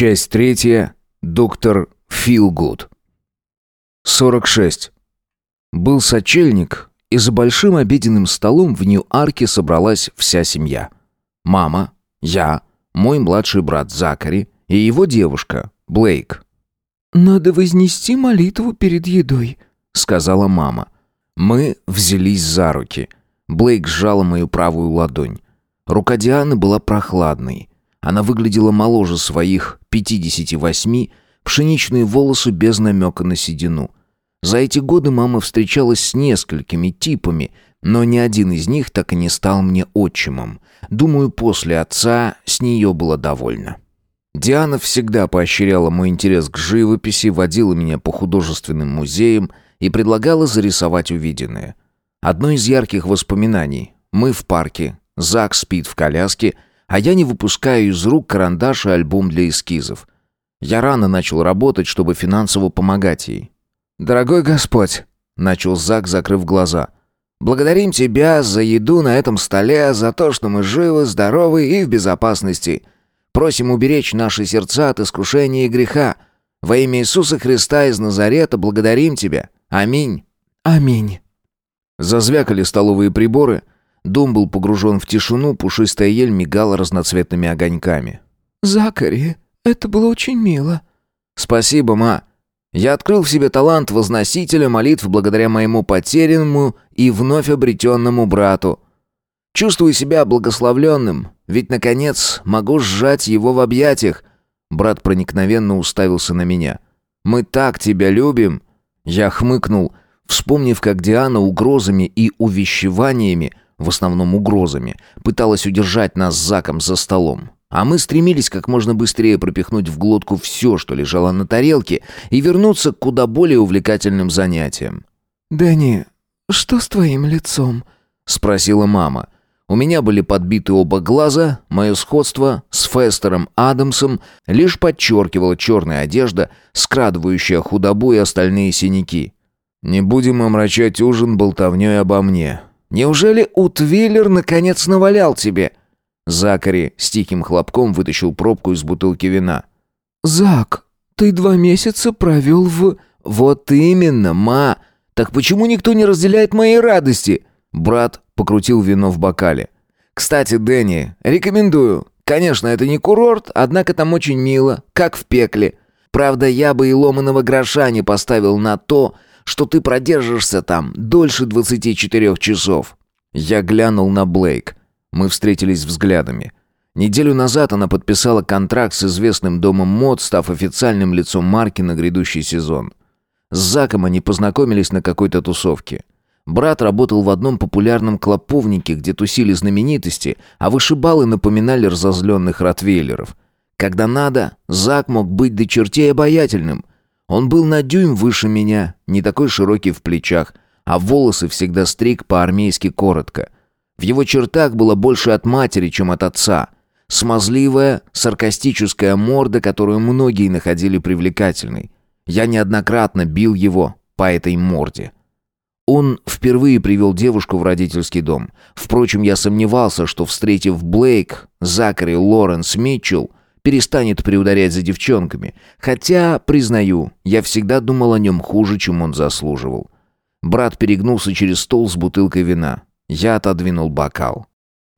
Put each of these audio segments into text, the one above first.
Часть третья. Доктор Филгуд. 46. Был сочельник, и за большим обеденным столом в Нью-Арке собралась вся семья. Мама, я, мой младший брат Закари и его девушка, Блейк. «Надо вознести молитву перед едой», — сказала мама. Мы взялись за руки. Блейк сжала мою правую ладонь. Рука Дианы была прохладной. Она выглядела моложе своих 58, пшеничные волосы без намека на седину. За эти годы мама встречалась с несколькими типами, но ни один из них так и не стал мне отчимом. Думаю, после отца с нее было довольно. Диана всегда поощряла мой интерес к живописи, водила меня по художественным музеям и предлагала зарисовать увиденное. Одно из ярких воспоминаний. Мы в парке, Зак спит в коляске, а я не выпускаю из рук карандаш и альбом для эскизов. Я рано начал работать, чтобы финансово помогать ей. «Дорогой Господь», — начал Зак, закрыв глаза, — «благодарим Тебя за еду на этом столе, за то, что мы живы, здоровы и в безопасности. Просим уберечь наши сердца от искушения и греха. Во имя Иисуса Христа из Назарета благодарим Тебя. Аминь». «Аминь». Зазвякали столовые приборы. Дом был погружен в тишину, пушистая ель мигала разноцветными огоньками. «Закари, это было очень мило». «Спасибо, ма. Я открыл в себе талант возносителя молитв благодаря моему потерянному и вновь обретенному брату. Чувствую себя благословленным, ведь, наконец, могу сжать его в объятиях». Брат проникновенно уставился на меня. «Мы так тебя любим!» Я хмыкнул, вспомнив, как Диана угрозами и увещеваниями, в основном угрозами, пыталась удержать нас с Заком за столом. А мы стремились как можно быстрее пропихнуть в глотку все, что лежало на тарелке, и вернуться к куда более увлекательным занятиям. «Дэнни, что с твоим лицом?» — спросила мама. У меня были подбиты оба глаза, мое сходство с Фестером Адамсом лишь подчеркивала черная одежда, скрадывающая худобу и остальные синяки. «Не будем омрачать ужин болтовней обо мне. Неужели Утвиллер наконец навалял тебе?» Закари с тихим хлопком вытащил пробку из бутылки вина. «Зак, ты два месяца провел в...» «Вот именно, ма! Так почему никто не разделяет моей радости?» Брат покрутил вино в бокале. «Кстати, Дэнни, рекомендую. Конечно, это не курорт, однако там очень мило, как в пекле. Правда, я бы и ломаного гроша не поставил на то, что ты продержишься там дольше 24 часов». Я глянул на Блейк. Мы встретились взглядами. Неделю назад она подписала контракт с известным домом мод, став официальным лицом марки на грядущий сезон. С Заком они познакомились на какой-то тусовке. Брат работал в одном популярном клоповнике, где тусили знаменитости, а вышибалы напоминали разозленных ротвейлеров. Когда надо, Зак мог быть до чертей обаятельным. Он был на дюйм выше меня, не такой широкий в плечах, а волосы всегда стриг по-армейски коротко. В его чертах было больше от матери, чем от отца. Смазливая, саркастическая морда, которую многие находили привлекательной. Я неоднократно бил его по этой морде. Он впервые привел девушку в родительский дом. Впрочем, я сомневался, что, встретив Блейк, Закари Лоренс Митчелл, перестанет приударять за девчонками. Хотя, признаю, я всегда думал о нем хуже, чем он заслуживал. Брат перегнулся через стол с бутылкой вина. Я отодвинул бокал.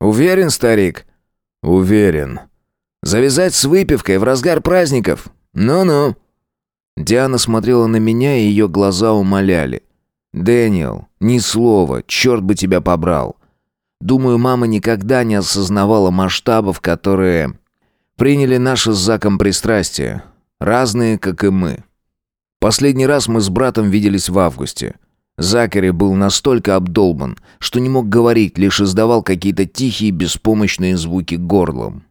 «Уверен, старик?» «Уверен». «Завязать с выпивкой в разгар праздников? Ну-ну». Диана смотрела на меня, и ее глаза умоляли. «Дэниел, ни слова, черт бы тебя побрал». Думаю, мама никогда не осознавала масштабов, которые приняли наше с Заком пристрастие. Разные, как и мы. Последний раз мы с братом виделись в августе. Закари был настолько обдолбан, что не мог говорить, лишь издавал какие-то тихие беспомощные звуки горлом.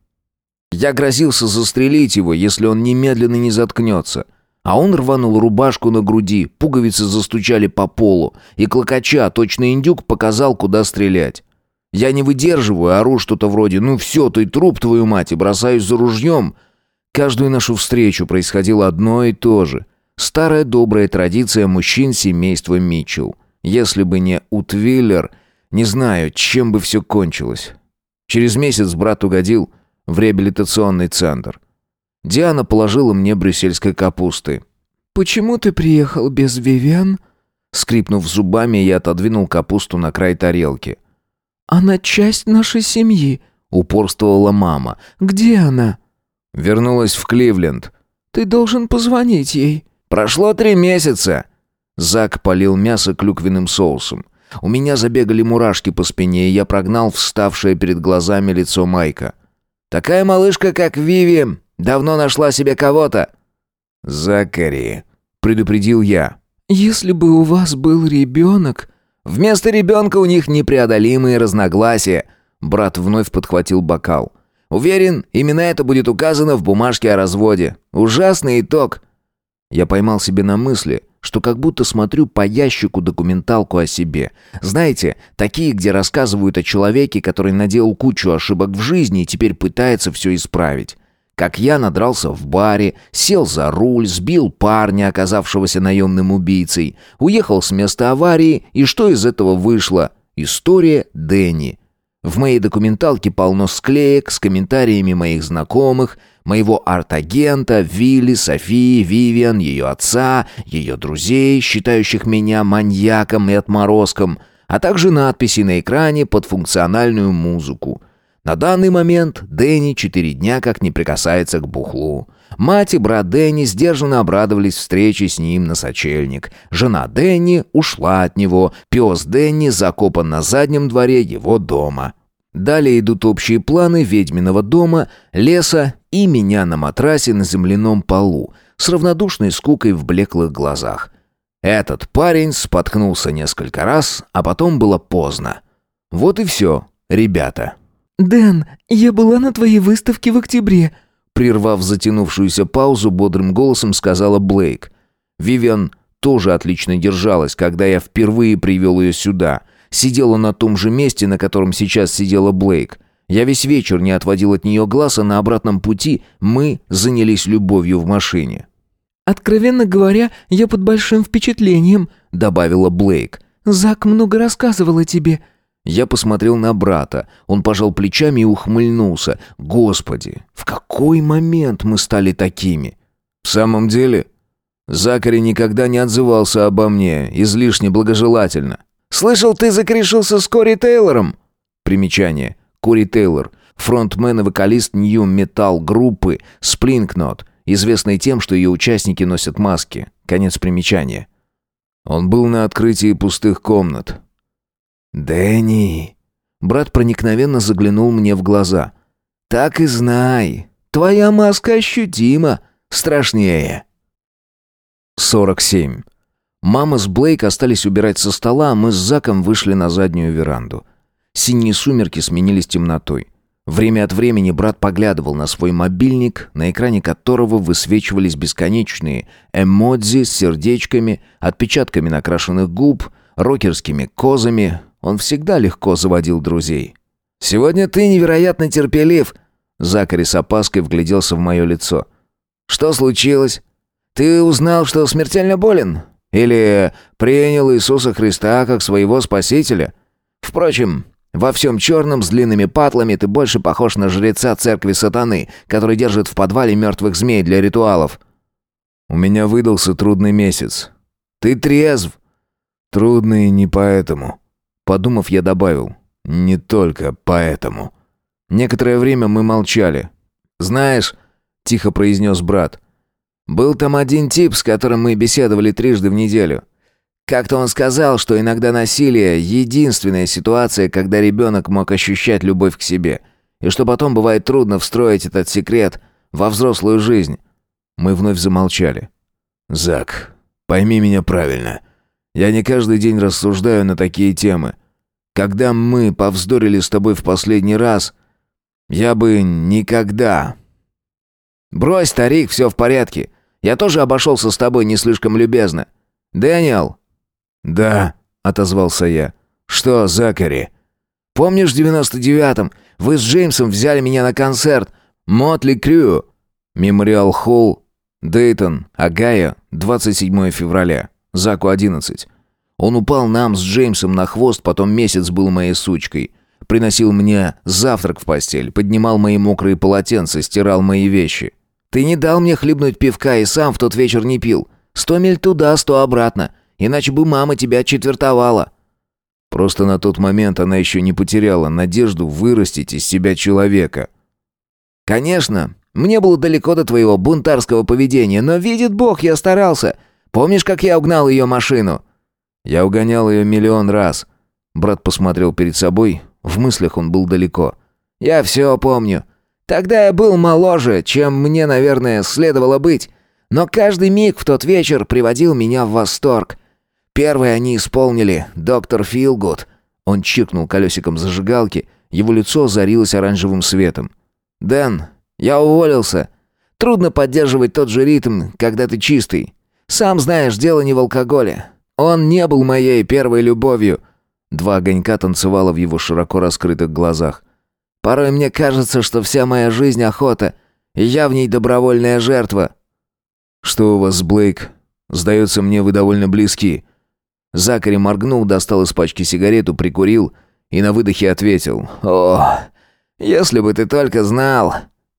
Я грозился застрелить его, если он немедленно не заткнется — а он рванул рубашку на груди, пуговицы застучали по полу, и клокоча, точно индюк, показал, куда стрелять. Я не выдерживаю, ору что-то вроде «Ну все, ты труп, твою мать!» и бросаюсь за ружьем. Каждую нашу встречу происходило одно и то же. Старая добрая традиция мужчин семейства Митчелл. Если бы не Утвиллер, не знаю, чем бы все кончилось. Через месяц брат угодил в реабилитационный центр. Диана положила мне брюссельской капусты. «Почему ты приехал без Вивиан?» Скрипнув зубами, я отодвинул капусту на край тарелки. «Она часть нашей семьи», — упорствовала мама. «Где она?» «Вернулась в Кливленд». «Ты должен позвонить ей». «Прошло три месяца». Зак полил мясо клюквенным соусом. У меня забегали мурашки по спине, и я прогнал вставшее перед глазами лицо Майка. «Такая малышка, как Виви, давно нашла себе кого-то». «Закари», — предупредил я. «Если бы у вас был ребенок...» «Вместо ребенка у них непреодолимые разногласия», — брат вновь подхватил бокал. «Уверен, именно это будет указано в бумажке о разводе. Ужасный итог». Я поймал себе на мысли, что как будто смотрю по ящику документалку о себе. Знаете, такие, где рассказывают о человеке, который наделал кучу ошибок в жизни и теперь пытается все исправить. Как я надрался в баре, сел за руль, сбил парня, оказавшегося наемным убийцей, уехал с места аварии, и что из этого вышло? История Дэнни. В моей документалке полно склеек с комментариями моих знакомых, моего арт-агента, Вилли, Софии, Вивиан, ее отца, ее друзей, считающих меня маньяком и отморозком, а также надписи на экране под функциональную музыку. На данный момент Дэнни четыре дня как не прикасается к бухлу. Мать и брат Дэнни сдержанно обрадовались встрече с ним на сочельник. Жена Дэнни ушла от него, пес Дэнни закопан на заднем дворе его дома. Далее идут общие планы ведьминого дома, леса и меня на матрасе на земляном полу с равнодушной скукой в блеклых глазах. Этот парень споткнулся несколько раз, а потом было поздно. Вот и все, ребята. «Дэн, я была на твоей выставке в октябре», прервав затянувшуюся паузу, бодрым голосом сказала Блейк. Вивиан тоже отлично держалась, когда я впервые привел ее сюда. Сидела на том же месте, на котором сейчас сидела Блейк. Я весь вечер не отводил от нее глаз, а на обратном пути мы занялись любовью в машине. «Откровенно говоря, я под большим впечатлением», — добавила Блейк. «Зак много рассказывал о тебе. Я посмотрел на брата. Он пожал плечами и ухмыльнулся. Господи, в какой момент мы стали такими? В самом деле, Закари никогда не отзывался обо мне излишне благожелательно. Слышал, ты закрешился с Кори Тейлором? Примечание. Кори Тейлор, фронтмен и вокалист нью-метал группы Splinknot, известный тем, что ее участники носят маски. Конец примечания. Он был на открытии пустых комнат. «Дэнни!» Брат проникновенно заглянул мне в глаза. «Так и знай, твоя маска ощутима страшнее». 47. Мама с Блейк остались убирать со стола, а мы с Заком вышли на заднюю веранду. Синие сумерки сменились темнотой. Время от времени брат поглядывал на свой мобильник, на экране которого высвечивались бесконечные эмодзи с сердечками, отпечатками накрашенных губ, рокерскими козами, он всегда легко заводил друзей. «Сегодня ты невероятно терпелив!» Закари с опаской вгляделся в мое лицо. «Что случилось? Ты узнал, что смертельно болен? Или принял Иисуса Христа как своего спасителя? Впрочем, во всем черном с длинными патлами ты больше похож на жреца церкви сатаны, который держит в подвале мертвых змей для ритуалов». «У меня выдался трудный месяц. Ты трезв?» «Трудный не поэтому», Подумав, я добавил. «Не только поэтому». Некоторое время мы молчали. «Знаешь», — тихо произнес брат, «был там один тип, с которым мы беседовали трижды в неделю. Как-то он сказал, что иногда насилие — единственная ситуация, когда ребенок мог ощущать любовь к себе, и что потом бывает трудно встроить этот секрет во взрослую жизнь». Мы вновь замолчали. «Зак, пойми меня правильно. Я не каждый день рассуждаю на такие темы. Когда мы повздорили с тобой в последний раз, я бы никогда... Брось, старик, все в порядке. Я тоже обошелся с тобой не слишком любезно. Дэниел? Да, отозвался я. Что, Закари? Помнишь в девяносто девятом вы с Джеймсом взяли меня на концерт Мотли Крю? Мемориал Холл, Дейтон, Агая, 27 февраля. Заку 11. Он упал нам с Джеймсом на хвост, потом месяц был моей сучкой. Приносил мне завтрак в постель, поднимал мои мокрые полотенца, стирал мои вещи. Ты не дал мне хлебнуть пивка и сам в тот вечер не пил. Сто миль туда, сто обратно. Иначе бы мама тебя четвертовала». Просто на тот момент она еще не потеряла надежду вырастить из себя человека. «Конечно, мне было далеко до твоего бунтарского поведения, но, видит Бог, я старался. Помнишь, как я угнал ее машину?» «Я угонял ее миллион раз». Брат посмотрел перед собой, в мыслях он был далеко. «Я все помню. Тогда я был моложе, чем мне, наверное, следовало быть. Но каждый миг в тот вечер приводил меня в восторг. Первые они исполнили «Доктор Филгуд». Он чиркнул колесиком зажигалки, его лицо озарилось оранжевым светом. «Дэн, я уволился. Трудно поддерживать тот же ритм, когда ты чистый. Сам знаешь, дело не в алкоголе. Он не был моей первой любовью». Два огонька танцевало в его широко раскрытых глазах. «Порой мне кажется, что вся моя жизнь охота, и я в ней добровольная жертва». «Что у вас Блейк? Сдается мне, вы довольно близки». Закари моргнул, достал из пачки сигарету, прикурил и на выдохе ответил. «О, если бы ты только знал!»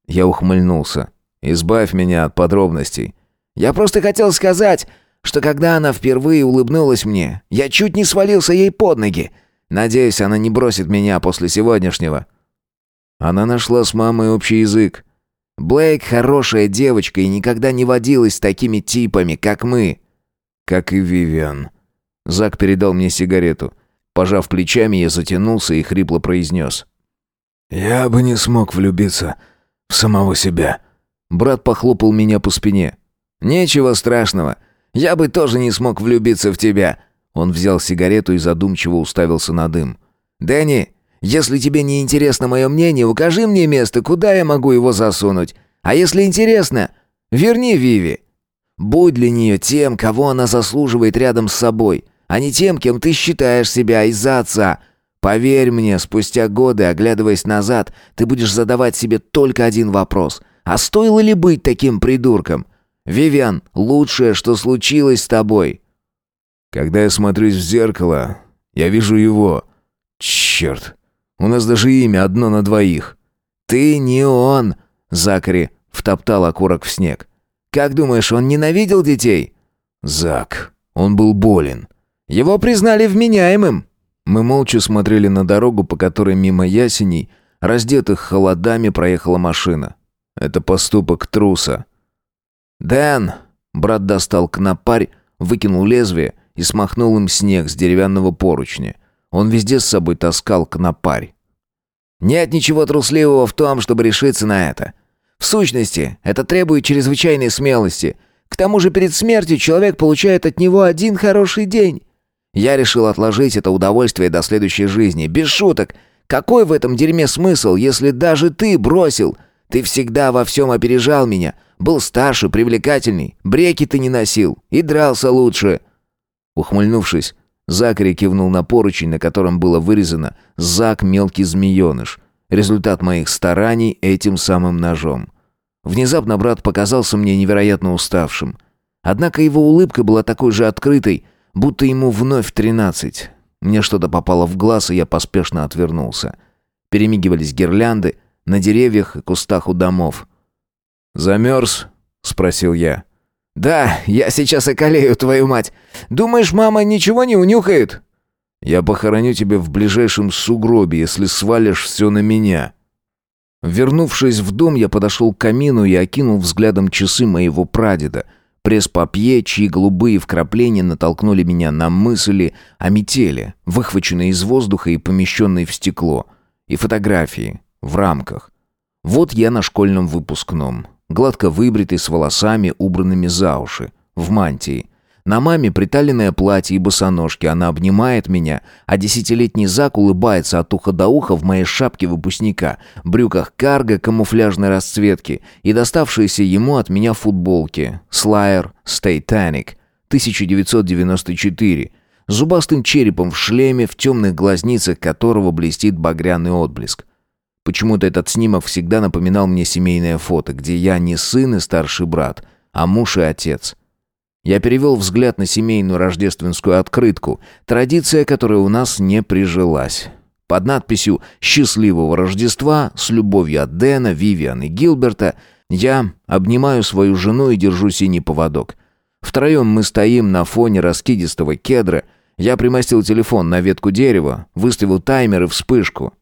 Я ухмыльнулся. «Избавь меня от подробностей». «Я просто хотел сказать, что когда она впервые улыбнулась мне, я чуть не свалился ей под ноги. Надеюсь, она не бросит меня после сегодняшнего». Она нашла с мамой общий язык. Блейк хорошая девочка и никогда не водилась с такими типами, как мы. Как и Вивиан. Зак передал мне сигарету. Пожав плечами, я затянулся и хрипло произнес. «Я бы не смог влюбиться в самого себя». Брат похлопал меня по спине. «Нечего страшного. Я бы тоже не смог влюбиться в тебя». Он взял сигарету и задумчиво уставился на дым. «Дэнни, если тебе не интересно мое мнение, укажи мне место, куда я могу его засунуть. А если интересно, верни Виви. Будь для нее тем, кого она заслуживает рядом с собой, а не тем, кем ты считаешь себя из-за отца. Поверь мне, спустя годы, оглядываясь назад, ты будешь задавать себе только один вопрос. А стоило ли быть таким придурком? Вивиан, лучшее, что случилось с тобой. Когда я смотрюсь в зеркало, я вижу его. Черт, у нас даже имя одно на двоих. Ты не он, Закари втоптал окурок в снег. Как думаешь, он ненавидел детей? Зак, он был болен. Его признали вменяемым. Мы молча смотрели на дорогу, по которой мимо ясеней, раздетых холодами, проехала машина. Это поступок труса. «Дэн!» Брат достал кнопарь, выкинул лезвие и смахнул им снег с деревянного поручня. Он везде с собой таскал кнопарь. «Нет ничего трусливого в том, чтобы решиться на это. В сущности, это требует чрезвычайной смелости. К тому же перед смертью человек получает от него один хороший день. Я решил отложить это удовольствие до следующей жизни. Без шуток. Какой в этом дерьме смысл, если даже ты бросил? Ты всегда во всем опережал меня. Был старше, привлекательней. Бреки ты не носил. И дрался лучше. Ухмыльнувшись, Закари кивнул на поручень, на котором было вырезано «Зак мелкий змееныш». Результат моих стараний этим самым ножом. Внезапно брат показался мне невероятно уставшим. Однако его улыбка была такой же открытой, будто ему вновь тринадцать. Мне что-то попало в глаз, и я поспешно отвернулся. Перемигивались гирлянды на деревьях и кустах у домов. «Замерз?» — спросил я. «Да, я сейчас околею, твою мать. Думаешь, мама ничего не унюхает?» Я похороню тебя в ближайшем сугробе, если свалишь все на меня». Вернувшись в дом, я подошел к камину и окинул взглядом часы моего прадеда. Пресс-папье, чьи голубые вкрапления натолкнули меня на мысли о метели, выхваченной из воздуха и помещенной в стекло, и фотографии в рамках. Вот я на школьном выпускном, гладко выбритый, с волосами, убранными за уши, в мантии. На маме приталенное платье и босоножки, она обнимает меня, а десятилетний Зак улыбается от уха до уха в моей шапке выпускника, брюках карго камуфляжной расцветки и доставшиеся ему от меня футболки «Слайер Стейтаник» 1994, зубастым черепом в шлеме, в темных глазницах которого блестит багряный отблеск. Почему-то этот снимок всегда напоминал мне семейное фото, где я не сын и старший брат, а муж и отец. Я перевел взгляд на семейную рождественскую открытку, традиция которая у нас не прижилась. Под надписью «Счастливого Рождества» с любовью от Дэна, Вивиан и Гилберта Я обнимаю свою жену и держу синий поводок. Втроем мы стоим на фоне раскидистого кедра. Я примостил телефон на ветку дерева, выставил таймер и вспышку.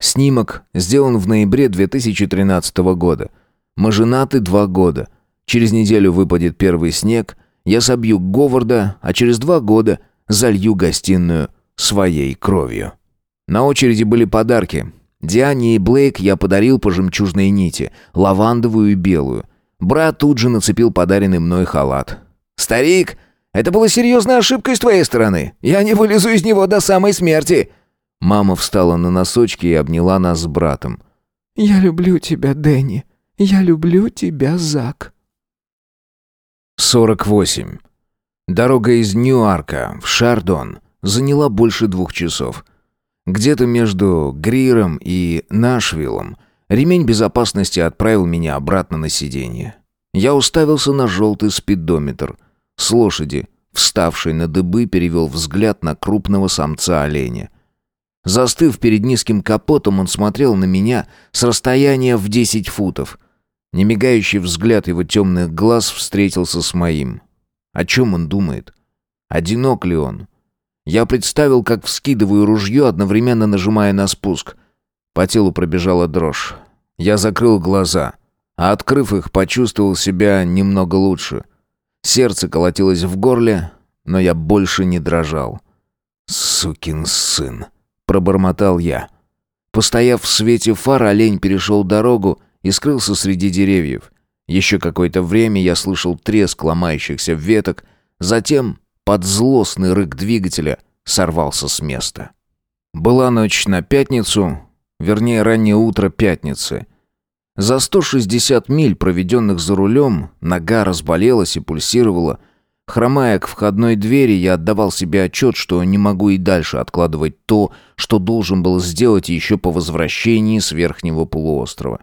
Снимок сделан в ноябре 2013 года. Мы женаты два года. Через неделю выпадет первый снег. Я собью Говарда, а через два года залью гостиную своей кровью. На очереди были подарки. Диане и Блейк я подарил по жемчужной нити, лавандовую и белую. Брат тут же нацепил подаренный мной халат. «Старик, это была серьезная ошибка с твоей стороны. Я не вылезу из него до самой смерти!» Мама встала на носочки и обняла нас с братом. «Я люблю тебя, Дэнни. Я люблю тебя, Зак». 48. Дорога из Ньюарка в Шардон заняла больше двух часов. Где-то между Гриром и Нашвиллом ремень безопасности отправил меня обратно на сиденье. Я уставился на желтый спидометр – с лошади, вставший на дыбы, перевел взгляд на крупного самца оленя. Застыв перед низким капотом, он смотрел на меня с расстояния в десять футов. Немигающий взгляд его темных глаз встретился с моим. О чем он думает? Одинок ли он? Я представил, как вскидываю ружье, одновременно нажимая на спуск. По телу пробежала дрожь. Я закрыл глаза, а открыв их, почувствовал себя немного лучше — Сердце колотилось в горле, но я больше не дрожал. «Сукин сын!» — пробормотал я. Постояв в свете фар, олень перешел дорогу и скрылся среди деревьев. Еще какое-то время я слышал треск ломающихся веток, затем под злостный рык двигателя сорвался с места. Была ночь на пятницу, вернее, раннее утро пятницы — за 160 миль, проведенных за рулем, нога разболелась и пульсировала. Хромая к входной двери, я отдавал себе отчет, что не могу и дальше откладывать то, что должен был сделать еще по возвращении с верхнего полуострова.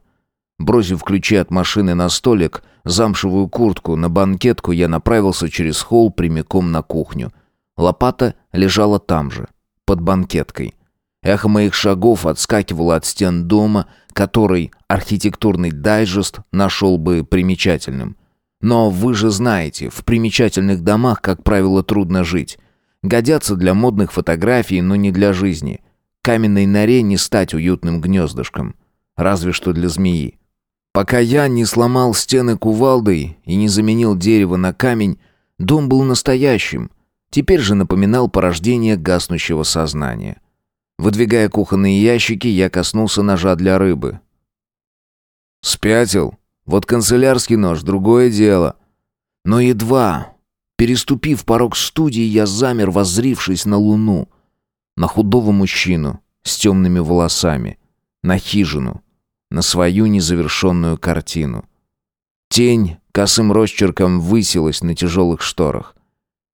Бросив ключи от машины на столик, замшевую куртку на банкетку, я направился через холл прямиком на кухню. Лопата лежала там же, под банкеткой. Эхо моих шагов отскакивало от стен дома, который архитектурный дайджест нашел бы примечательным. Но вы же знаете, в примечательных домах, как правило, трудно жить. Годятся для модных фотографий, но не для жизни. Каменной норе не стать уютным гнездышком. Разве что для змеи. Пока я не сломал стены кувалдой и не заменил дерево на камень, дом был настоящим. Теперь же напоминал порождение гаснущего сознания. Выдвигая кухонные ящики, я коснулся ножа для рыбы. Спятил. Вот канцелярский нож, другое дело. Но едва, переступив порог студии, я замер, воззрившись на луну. На худого мужчину с темными волосами. На хижину. На свою незавершенную картину. Тень косым росчерком высилась на тяжелых шторах.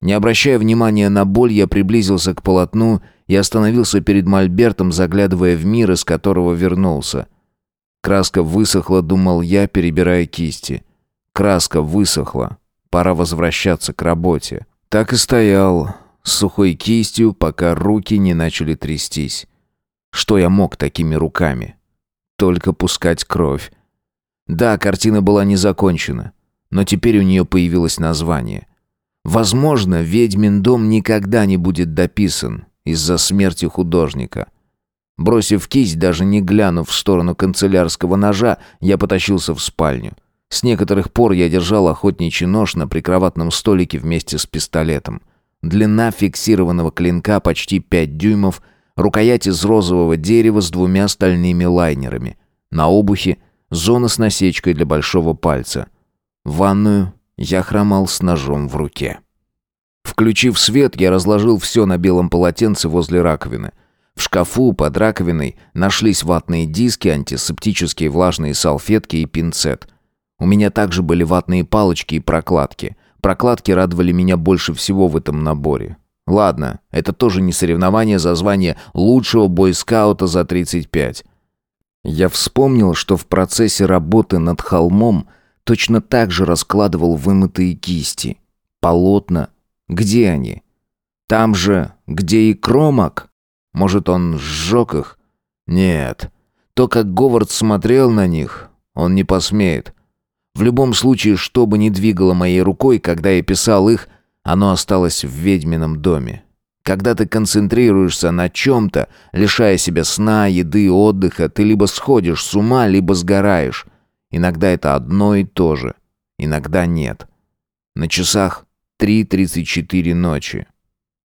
Не обращая внимания на боль, я приблизился к полотну и остановился перед мольбертом, заглядывая в мир, из которого вернулся. Краска высохла, думал я, перебирая кисти. Краска высохла. Пора возвращаться к работе. Так и стоял, с сухой кистью, пока руки не начали трястись. Что я мог такими руками? Только пускать кровь. Да, картина была не закончена, но теперь у нее появилось название. Возможно, «Ведьмин дом» никогда не будет дописан из-за смерти художника. Бросив кисть, даже не глянув в сторону канцелярского ножа, я потащился в спальню. С некоторых пор я держал охотничий нож на прикроватном столике вместе с пистолетом. Длина фиксированного клинка почти 5 дюймов, рукоять из розового дерева с двумя стальными лайнерами. На обухе зона с насечкой для большого пальца. В ванную я хромал с ножом в руке. Включив свет, я разложил все на белом полотенце возле раковины. В шкафу под раковиной нашлись ватные диски, антисептические влажные салфетки и пинцет. У меня также были ватные палочки и прокладки. Прокладки радовали меня больше всего в этом наборе. Ладно, это тоже не соревнование за звание лучшего бойскаута за 35. Я вспомнил, что в процессе работы над холмом точно так же раскладывал вымытые кисти, полотна, где они? Там же, где и Кромак? Может, он сжег их? Нет. То, как Говард смотрел на них, он не посмеет. В любом случае, что бы ни двигало моей рукой, когда я писал их, оно осталось в ведьмином доме. Когда ты концентрируешься на чем-то, лишая себя сна, еды, отдыха, ты либо сходишь с ума, либо сгораешь. Иногда это одно и то же, иногда нет. На часах 3.34 ночи.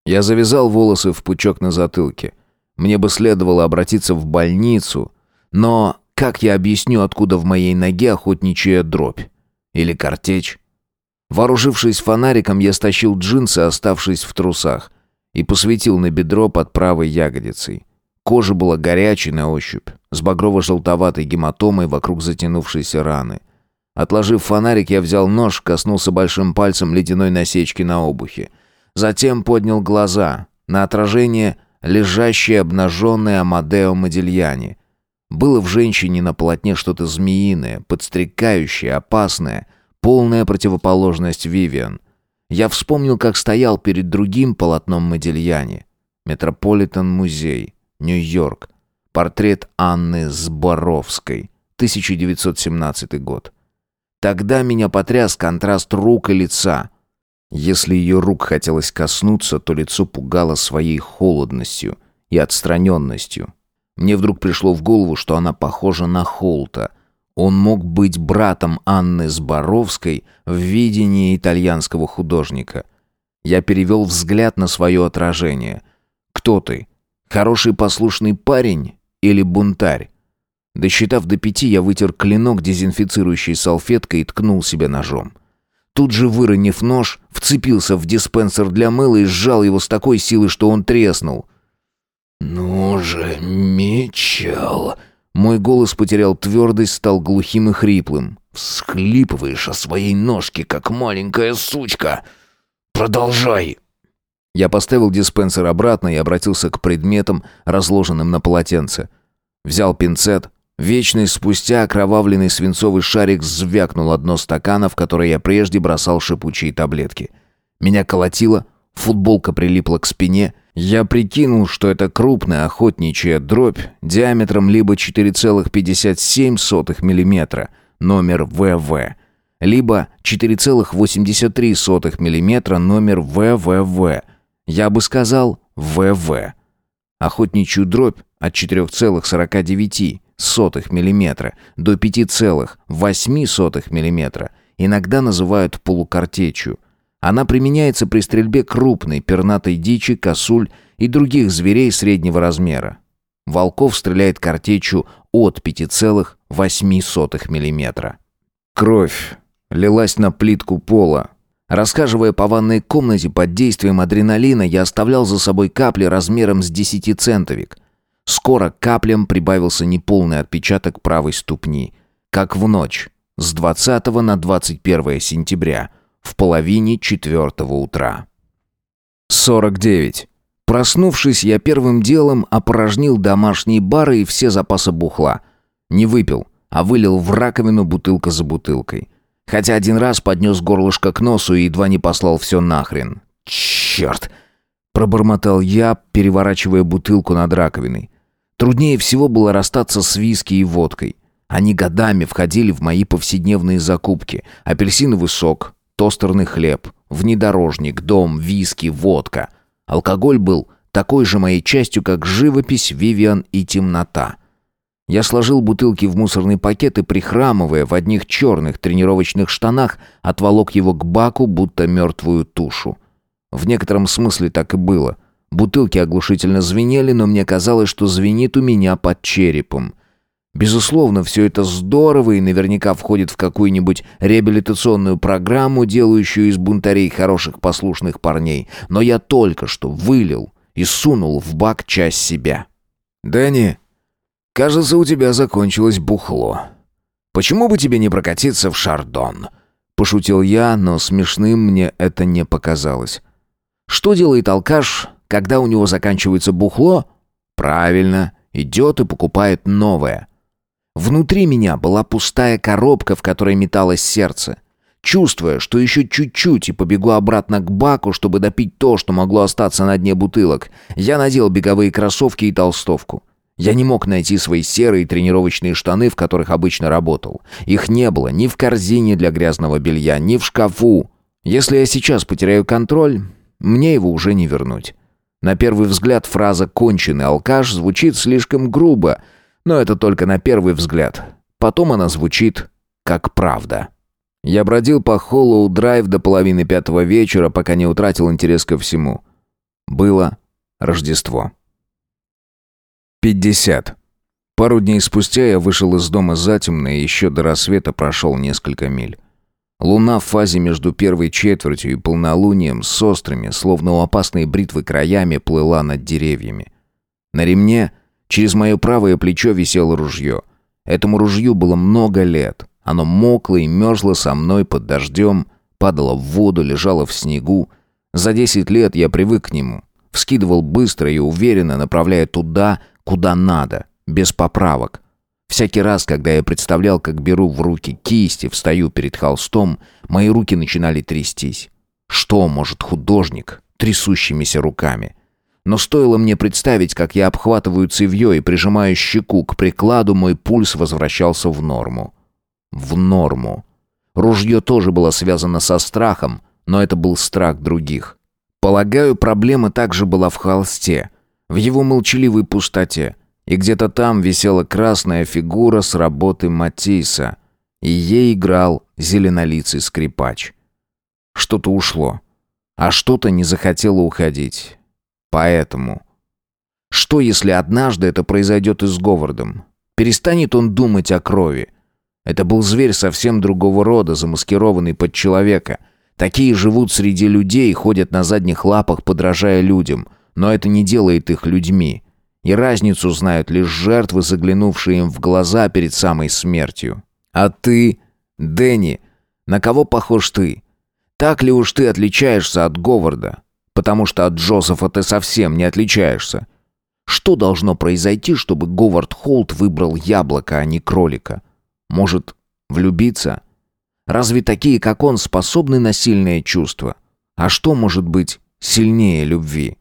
Я завязал волосы в пучок на затылке. Мне бы следовало обратиться в больницу, но как я объясню, откуда в моей ноге охотничья дробь? Или картечь? Вооружившись фонариком, я стащил джинсы, оставшись в трусах и посветил на бедро под правой ягодицей. Кожа была горячей на ощупь, с багрово-желтоватой гематомой вокруг затянувшейся раны. Отложив фонарик, я взял нож, коснулся большим пальцем ледяной насечки на обухе. Затем поднял глаза на отражение лежащее обнаженное Амадео Модильяни. Было в женщине на полотне что-то змеиное, подстрекающее, опасное, полная противоположность Вивиан — я вспомнил, как стоял перед другим полотном Модильяне. Метрополитен-музей, Нью-Йорк. Портрет Анны Зборовской, 1917 год. Тогда меня потряс контраст рук и лица. Если ее рук хотелось коснуться, то лицо пугало своей холодностью и отстраненностью. Мне вдруг пришло в голову, что она похожа на Холта — он мог быть братом Анны Зборовской в видении итальянского художника. Я перевел взгляд на свое отражение. «Кто ты? Хороший послушный парень или бунтарь?» Досчитав до пяти, я вытер клинок дезинфицирующей салфеткой и ткнул себя ножом. Тут же, выронив нож, вцепился в диспенсер для мыла и сжал его с такой силой, что он треснул. «Ну же, Мичел!» Мой голос потерял твердость, стал глухим и хриплым. «Всхлипываешь о своей ножке, как маленькая сучка! Продолжай!» Я поставил диспенсер обратно и обратился к предметам, разложенным на полотенце. Взял пинцет. Вечность спустя окровавленный свинцовый шарик звякнул одно стакана, в которое я прежде бросал шипучие таблетки. Меня колотило, футболка прилипла к спине — я прикинул, что это крупная охотничья дробь диаметром либо 4,57 мм, номер ВВ, либо 4,83 мм, номер ВВВ. Я бы сказал ВВ. Охотничью дробь от 4,49 мм до 5,8 мм иногда называют полукартечью – она применяется при стрельбе крупной пернатой дичи, косуль и других зверей среднего размера. Волков стреляет картечью от 5,8 мм. Кровь лилась на плитку пола. Расхаживая по ванной комнате под действием адреналина, я оставлял за собой капли размером с десятицентовик. Скоро к каплям прибавился неполный отпечаток правой ступни. Как в ночь, с 20 на 21 сентября – в половине четвертого утра. 49. Проснувшись, я первым делом опорожнил домашние бары и все запасы бухла. Не выпил, а вылил в раковину бутылка за бутылкой. Хотя один раз поднес горлышко к носу и едва не послал все нахрен. «Черт!» — пробормотал я, переворачивая бутылку над раковиной. Труднее всего было расстаться с виски и водкой. Они годами входили в мои повседневные закупки. Апельсиновый сок, тостерный хлеб, внедорожник, дом, виски, водка. Алкоголь был такой же моей частью, как живопись, Вивиан и темнота. Я сложил бутылки в мусорный пакет и, прихрамывая в одних черных тренировочных штанах, отволок его к баку, будто мертвую тушу. В некотором смысле так и было. Бутылки оглушительно звенели, но мне казалось, что звенит у меня под черепом. Безусловно, все это здорово и наверняка входит в какую-нибудь реабилитационную программу, делающую из бунтарей хороших послушных парней. Но я только что вылил и сунул в бак часть себя. «Дэнни, кажется, у тебя закончилось бухло. Почему бы тебе не прокатиться в Шардон?» Пошутил я, но смешным мне это не показалось. Что делает алкаш, когда у него заканчивается бухло? Правильно, идет и покупает новое – Внутри меня была пустая коробка, в которой металось сердце. Чувствуя, что еще чуть-чуть и побегу обратно к баку, чтобы допить то, что могло остаться на дне бутылок, я надел беговые кроссовки и толстовку. Я не мог найти свои серые тренировочные штаны, в которых обычно работал. Их не было ни в корзине для грязного белья, ни в шкафу. Если я сейчас потеряю контроль, мне его уже не вернуть. На первый взгляд фраза «конченый алкаш» звучит слишком грубо, но это только на первый взгляд. Потом она звучит как правда. Я бродил по Холлоу Драйв до половины пятого вечера, пока не утратил интерес ко всему. Было Рождество. 50. Пару дней спустя я вышел из дома затемно и еще до рассвета прошел несколько миль. Луна в фазе между первой четвертью и полнолунием с острыми, словно у опасной бритвы краями, плыла над деревьями. На ремне через мое правое плечо висело ружье. Этому ружью было много лет. Оно мокло и мерзло со мной под дождем, падало в воду, лежало в снегу. За десять лет я привык к нему. Вскидывал быстро и уверенно, направляя туда, куда надо, без поправок. Всякий раз, когда я представлял, как беру в руки кисть и встаю перед холстом, мои руки начинали трястись. Что может художник трясущимися руками? Но стоило мне представить, как я обхватываю цевьё и прижимаю щеку к прикладу, мой пульс возвращался в норму. В норму. Ружье тоже было связано со страхом, но это был страх других. Полагаю, проблема также была в холсте — в его молчаливой пустоте. И где-то там висела красная фигура с работы Матисса, и ей играл зеленолицый скрипач. Что-то ушло, а что-то не захотело уходить. Поэтому... Что, если однажды это произойдет и с Говардом? Перестанет он думать о крови. Это был зверь совсем другого рода, замаскированный под человека. Такие живут среди людей, ходят на задних лапах, подражая людям — но это не делает их людьми. И разницу знают лишь жертвы, заглянувшие им в глаза перед самой смертью. А ты, Дэнни, на кого похож ты? Так ли уж ты отличаешься от Говарда? Потому что от Джозефа ты совсем не отличаешься. Что должно произойти, чтобы Говард Холт выбрал яблоко, а не кролика? Может, влюбиться? Разве такие, как он, способны на сильные чувства? А что может быть сильнее любви?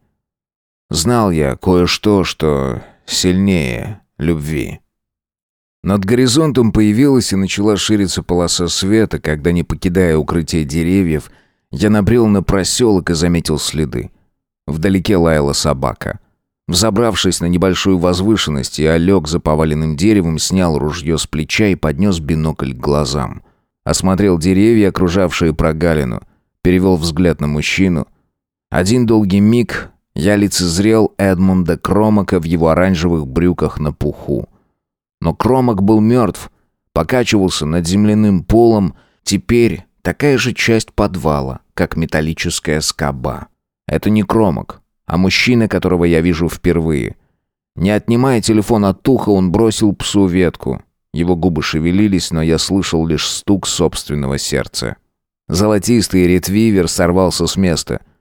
Знал я кое-что, что сильнее любви. Над горизонтом появилась и начала шириться полоса света, когда, не покидая укрытие деревьев, я набрел на проселок и заметил следы. Вдалеке лаяла собака. Взобравшись на небольшую возвышенность, я лег за поваленным деревом, снял ружье с плеча и поднес бинокль к глазам. Осмотрел деревья, окружавшие прогалину, перевел взгляд на мужчину. Один долгий миг я лицезрел Эдмунда Кромака в его оранжевых брюках на пуху. Но Кромак был мертв, покачивался над земляным полом, теперь такая же часть подвала, как металлическая скоба. Это не Кромак, а мужчина, которого я вижу впервые. Не отнимая телефон от уха, он бросил псу ветку. Его губы шевелились, но я слышал лишь стук собственного сердца. Золотистый ретвивер сорвался с места —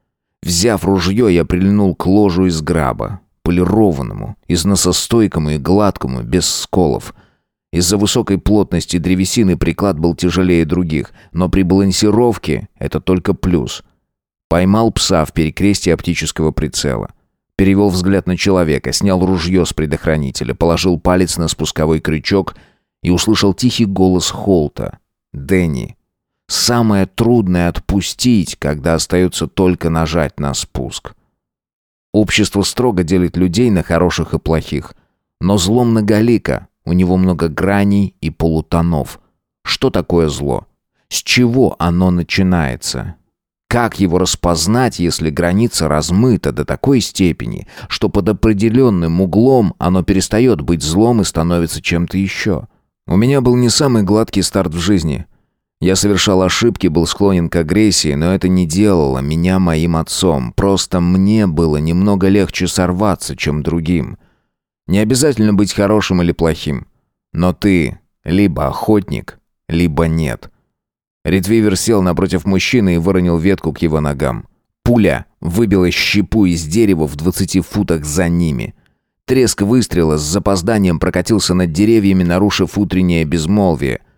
Взяв ружье, я прильнул к ложу из граба, полированному, износостойкому и гладкому, без сколов. Из-за высокой плотности древесины приклад был тяжелее других, но при балансировке это только плюс. Поймал пса в перекрестии оптического прицела. Перевел взгляд на человека, снял ружье с предохранителя, положил палец на спусковой крючок и услышал тихий голос Холта. «Дэнни, Самое трудное отпустить, когда остается только нажать на спуск. Общество строго делит людей на хороших и плохих. Но зло многолико, у него много граней и полутонов. Что такое зло? С чего оно начинается? Как его распознать, если граница размыта до такой степени, что под определенным углом оно перестает быть злом и становится чем-то еще? У меня был не самый гладкий старт в жизни. Я совершал ошибки, был склонен к агрессии, но это не делало меня моим отцом. Просто мне было немного легче сорваться, чем другим. Не обязательно быть хорошим или плохим. Но ты либо охотник, либо нет. Ретвивер сел напротив мужчины и выронил ветку к его ногам. Пуля выбила щепу из дерева в двадцати футах за ними. Треск выстрела с запозданием прокатился над деревьями, нарушив утреннее безмолвие –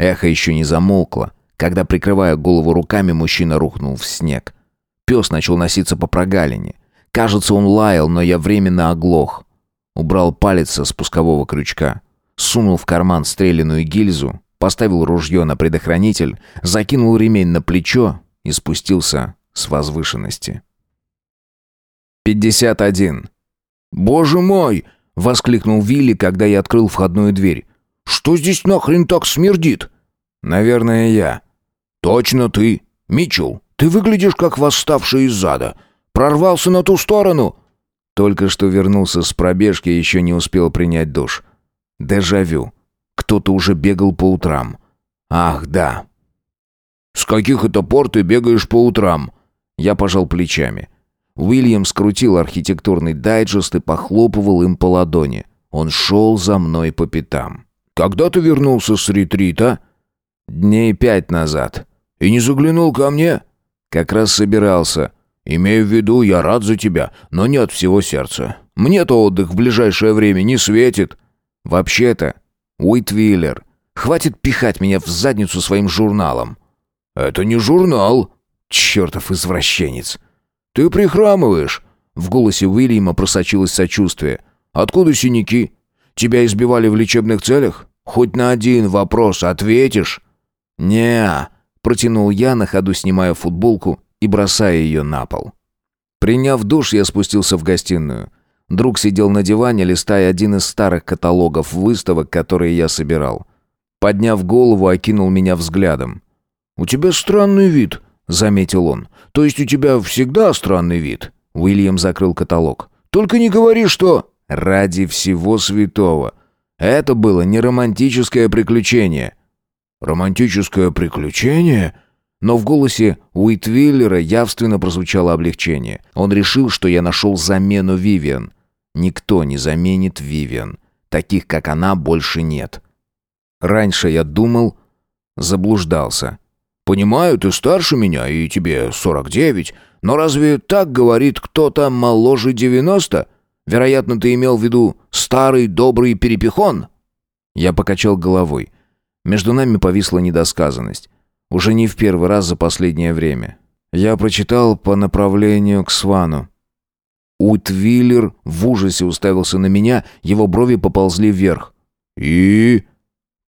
Эхо еще не замолкло, когда, прикрывая голову руками, мужчина рухнул в снег. Пес начал носиться по прогалине. Кажется, он лаял, но я временно оглох. Убрал палец со спускового крючка. Сунул в карман стреляную гильзу, поставил ружье на предохранитель, закинул ремень на плечо и спустился с возвышенности. 51. «Боже мой!» — воскликнул Вилли, когда я открыл входную дверь. «Что здесь нахрен так смердит?» «Наверное, я». «Точно ты. Митчелл, ты выглядишь как восставший из зада. Прорвался на ту сторону?» Только что вернулся с пробежки и еще не успел принять душ. Дежавю. Кто-то уже бегал по утрам. Ах, да. «С каких это пор ты бегаешь по утрам?» Я пожал плечами. Уильям скрутил архитектурный дайджест и похлопывал им по ладони. Он шел за мной по пятам. «Когда ты вернулся с ретрита?» «Дней пять назад». «И не заглянул ко мне?» «Как раз собирался». «Имею в виду, я рад за тебя, но не от всего сердца. Мне-то отдых в ближайшее время не светит». «Вообще-то, Уитвиллер, хватит пихать меня в задницу своим журналом». «Это не журнал». «Чертов извращенец». «Ты прихрамываешь». В голосе Уильяма просочилось сочувствие. «Откуда синяки? Тебя избивали в лечебных целях? Хоть на один вопрос ответишь?» «Не-а», протянул я, на ходу снимая футболку и бросая ее на пол. Приняв душ, я спустился в гостиную. Друг сидел на диване, листая один из старых каталогов выставок, которые я собирал. Подняв голову, окинул меня взглядом. «У тебя странный вид», — заметил он. «То есть у тебя всегда странный вид?» Уильям закрыл каталог. «Только не говори, что...» «Ради всего святого. Это было не романтическое приключение». «Романтическое приключение?» Но в голосе Уитвиллера явственно прозвучало облегчение. Он решил, что я нашел замену Вивиан. Никто не заменит Вивиан. Таких, как она, больше нет. Раньше я думал, заблуждался. «Понимаю, ты старше меня, и тебе 49, но разве так говорит кто-то моложе 90? Вероятно, ты имел в виду старый добрый перепихон?» Я покачал головой. Между нами повисла недосказанность. Уже не в первый раз за последнее время. Я прочитал по направлению к Свану. Утвиллер в ужасе уставился на меня, его брови поползли вверх. «И?»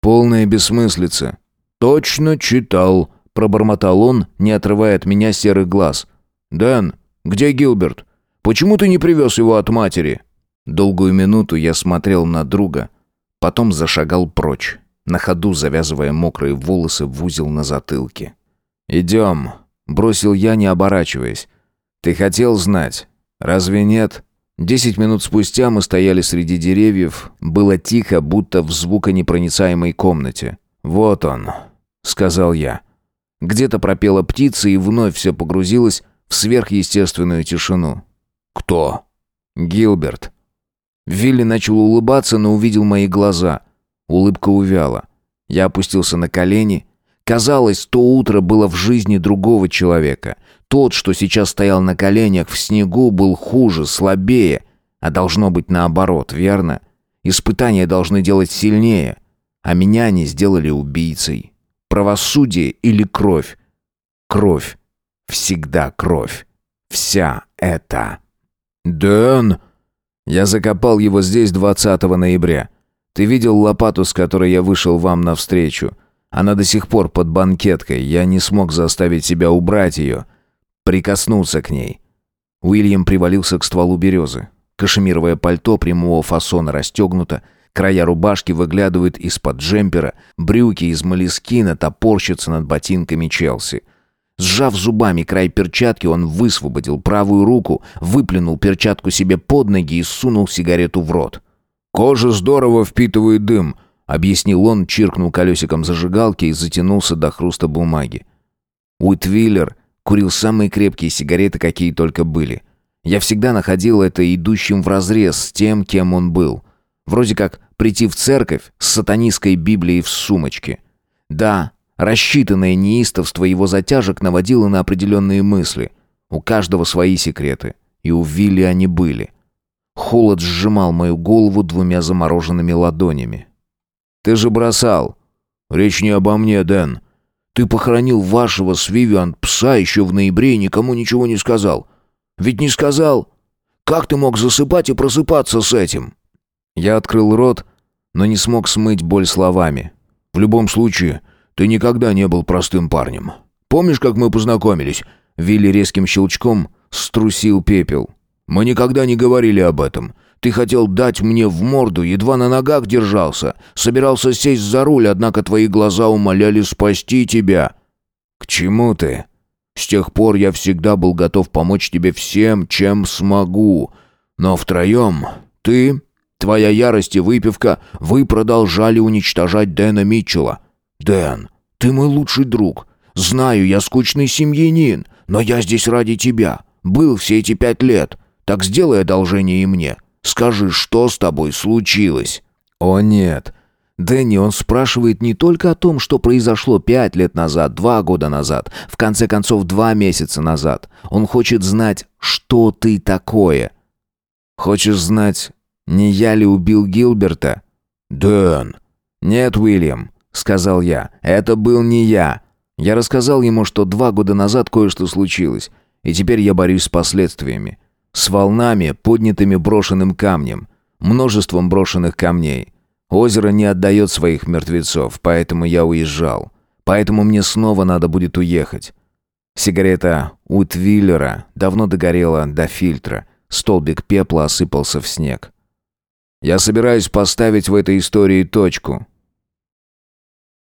«Полная бессмыслица». «Точно читал», — пробормотал он, не отрывая от меня серых глаз. «Дэн, где Гилберт? Почему ты не привез его от матери?» Долгую минуту я смотрел на друга, потом зашагал прочь на ходу завязывая мокрые волосы в узел на затылке. «Идем», — бросил я, не оборачиваясь. «Ты хотел знать? Разве нет?» Десять минут спустя мы стояли среди деревьев. Было тихо, будто в звуконепроницаемой комнате. «Вот он», — сказал я. Где-то пропела птица, и вновь все погрузилось в сверхъестественную тишину. «Кто?» «Гилберт». Вилли начал улыбаться, но увидел мои глаза — Улыбка увяла. Я опустился на колени. Казалось, то утро было в жизни другого человека. Тот, что сейчас стоял на коленях в снегу, был хуже, слабее. А должно быть наоборот, верно? Испытания должны делать сильнее. А меня они сделали убийцей. Правосудие или кровь? Кровь. Всегда кровь. Вся эта. «Дэн!» Я закопал его здесь 20 ноября. Ты видел лопату, с которой я вышел вам навстречу? Она до сих пор под банкеткой. Я не смог заставить себя убрать ее. Прикоснуться к ней. Уильям привалился к стволу березы. Кашемировое пальто прямого фасона расстегнуто, края рубашки выглядывают из-под джемпера, брюки из молескина топорщатся над ботинками Челси. Сжав зубами край перчатки, он высвободил правую руку, выплюнул перчатку себе под ноги и сунул сигарету в рот. «Кожа здорово впитывает дым», — объяснил он, чиркнул колесиком зажигалки и затянулся до хруста бумаги. Уитвиллер курил самые крепкие сигареты, какие только были. Я всегда находил это идущим вразрез с тем, кем он был. Вроде как прийти в церковь с сатанистской Библией в сумочке. Да, рассчитанное неистовство его затяжек наводило на определенные мысли. У каждого свои секреты, и у Вилли они были — Холод сжимал мою голову двумя замороженными ладонями. «Ты же бросал!» «Речь не обо мне, Дэн. Ты похоронил вашего с Вивиан пса еще в ноябре и никому ничего не сказал. Ведь не сказал? Как ты мог засыпать и просыпаться с этим?» Я открыл рот, но не смог смыть боль словами. «В любом случае, ты никогда не был простым парнем. Помнишь, как мы познакомились?» Вилли резким щелчком струсил пепел. «Мы никогда не говорили об этом. Ты хотел дать мне в морду, едва на ногах держался. Собирался сесть за руль, однако твои глаза умоляли спасти тебя». «К чему ты?» «С тех пор я всегда был готов помочь тебе всем, чем смогу. Но втроем ты, твоя ярость и выпивка, вы продолжали уничтожать Дэна Митчелла. Дэн, ты мой лучший друг. Знаю, я скучный семьянин, но я здесь ради тебя. Был все эти пять лет. Так сделай одолжение и мне. Скажи, что с тобой случилось?» «О нет». Дэнни, он спрашивает не только о том, что произошло пять лет назад, два года назад, в конце концов, два месяца назад. Он хочет знать, что ты такое. Хочешь знать, не я ли убил Гилберта? Дэн. Нет, Уильям, сказал я. Это был не я. Я рассказал ему, что два года назад кое-что случилось, и теперь я борюсь с последствиями. С волнами, поднятыми брошенным камнем, множеством брошенных камней. Озеро не отдает своих мертвецов, поэтому я уезжал. Поэтому мне снова надо будет уехать. Сигарета Утвиллера давно догорела до фильтра. Столбик пепла осыпался в снег. Я собираюсь поставить в этой истории точку.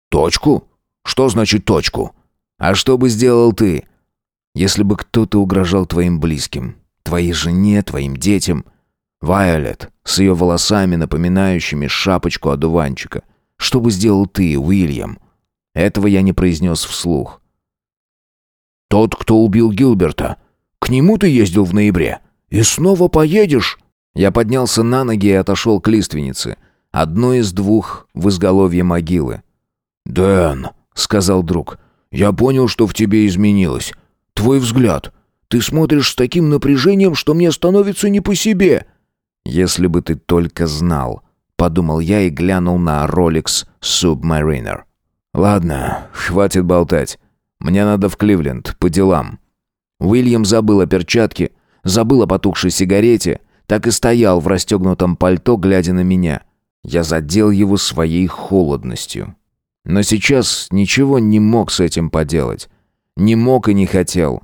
Точку? Что значит точку? А что бы сделал ты, если бы кто-то угрожал твоим близким, твоей жене, твоим детям? Вайолет с ее волосами, напоминающими шапочку одуванчика. Что бы сделал ты, Уильям? Этого я не произнес вслух. Тот, кто убил Гилберта. К нему ты ездил в ноябре. И снова поедешь? Я поднялся на ноги и отошел к лиственнице, одной из двух в изголовье могилы. «Дэн», — сказал друг, — «я понял, что в тебе изменилось. Твой взгляд. Ты смотришь с таким напряжением, что мне становится не по себе». «Если бы ты только знал», — подумал я и глянул на Rolex Submariner. «Ладно, хватит болтать. Мне надо в Кливленд, по делам». Уильям забыл о перчатке, забыл о потухшей сигарете, так и стоял в расстегнутом пальто, глядя на меня. Я задел его своей холодностью. Но сейчас ничего не мог с этим поделать. Не мог и не хотел.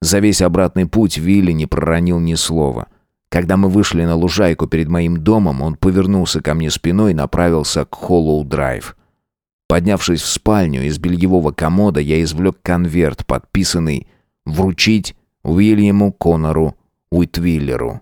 За весь обратный путь Вилли не проронил ни слова. Когда мы вышли на лужайку перед моим домом, он повернулся ко мне спиной и направился к Холлоу-драйв. Поднявшись в спальню из бельевого комода, я извлек конверт, подписанный «Вручить Уильяму Коннору Уитвиллеру».